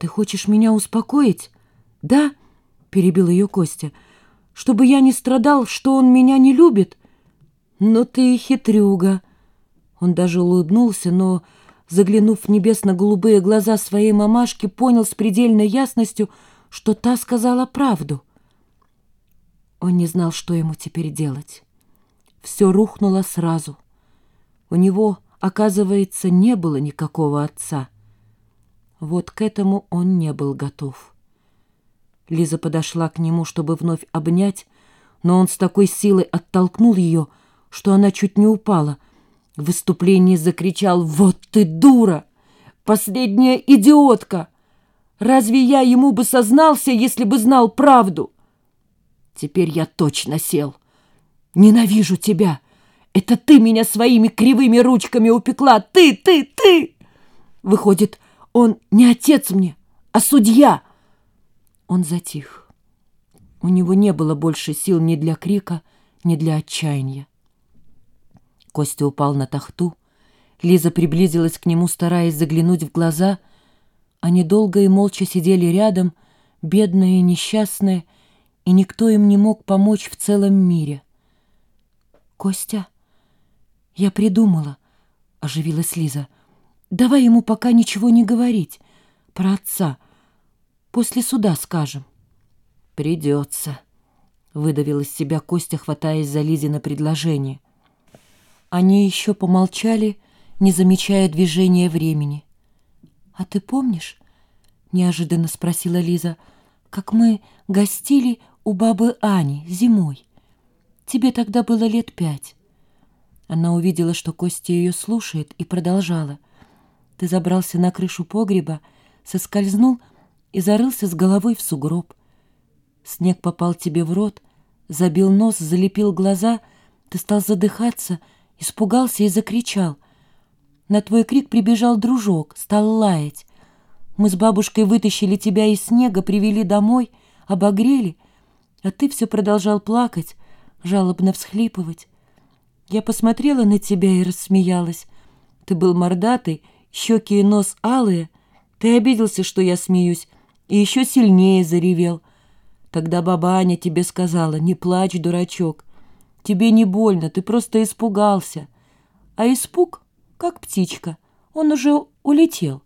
«Ты хочешь меня успокоить?» «Да?» — перебил ее Костя. «Чтобы я не страдал, что он меня не любит?» «Ну ты и хитрюга!» Он даже улыбнулся, но, заглянув в небесно-голубые глаза своей мамашки, понял с предельной ясностью, что та сказала правду. Он не знал, что ему теперь делать. Все рухнуло сразу. У него, оказывается, не было никакого отца. Вот к этому он не был готов. Лиза подошла к нему, чтобы вновь обнять, но он с такой силой оттолкнул ее, что она чуть не упала. В выступлении закричал «Вот ты дура! Последняя идиотка! Разве я ему бы сознался, если бы знал правду?» Теперь я точно сел. Ненавижу тебя. Это ты меня своими кривыми ручками упекла. Ты, ты, ты! Выходит, он не отец мне, а судья. Он затих. У него не было больше сил ни для крика, ни для отчаяния. Костя упал на тахту. Лиза приблизилась к нему, стараясь заглянуть в глаза. Они долго и молча сидели рядом, бедные и несчастные, и никто им не мог помочь в целом мире. «Костя, я придумала», — оживилась Лиза. «Давай ему пока ничего не говорить про отца. После суда скажем». «Придется», — выдавил из себя Костя, хватаясь за Лизино предложение. Они еще помолчали, не замечая движения времени. «А ты помнишь?» — неожиданно спросила Лиза. «Как мы гостили у бабы Ани зимой. Тебе тогда было лет пять». Она увидела, что Костя ее слушает, и продолжала. «Ты забрался на крышу погреба, соскользнул и зарылся с головой в сугроб. Снег попал тебе в рот, забил нос, залепил глаза, ты стал задыхаться, испугался и закричал. На твой крик прибежал дружок, стал лаять. Мы с бабушкой вытащили тебя из снега, привели домой, обогрели — а ты все продолжал плакать, жалобно всхлипывать. Я посмотрела на тебя и рассмеялась. Ты был мордатый, щеки и нос алые. Ты обиделся, что я смеюсь, и еще сильнее заревел. Тогда баба Аня тебе сказала, не плачь, дурачок. Тебе не больно, ты просто испугался. А испуг, как птичка, он уже улетел.